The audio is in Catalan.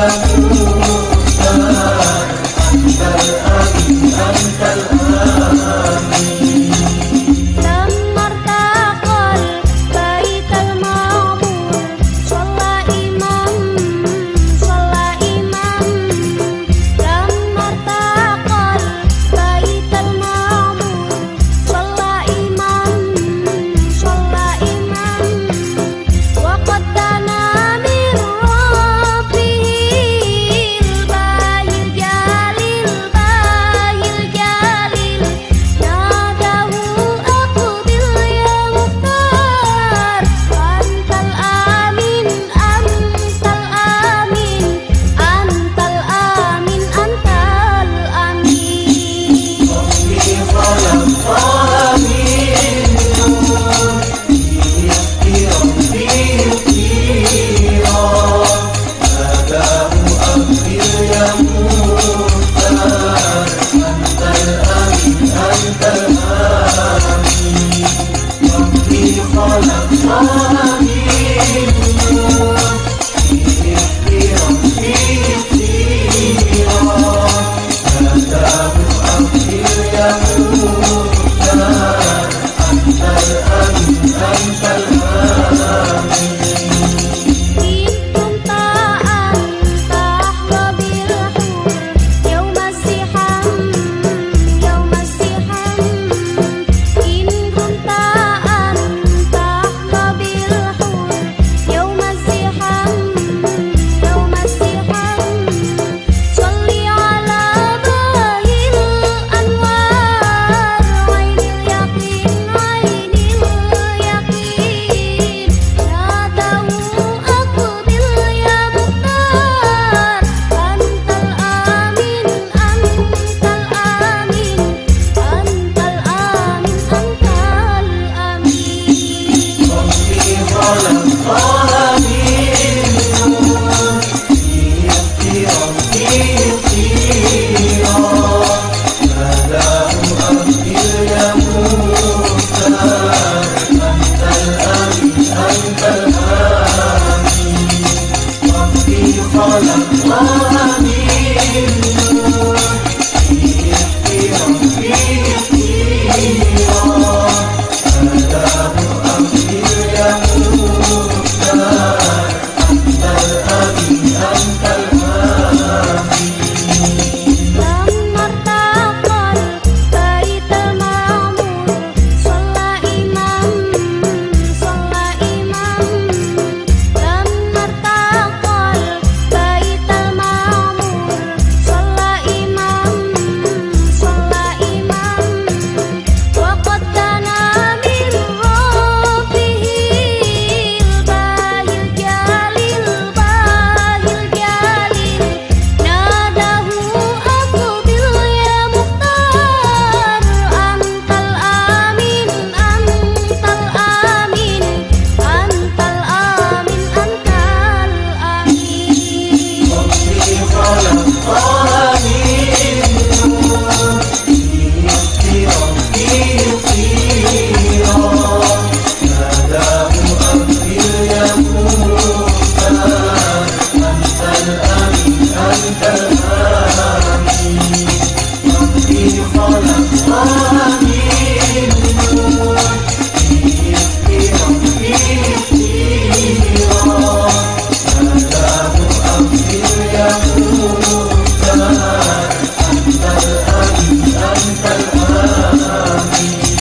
Hallelujah. all of العالم وأمين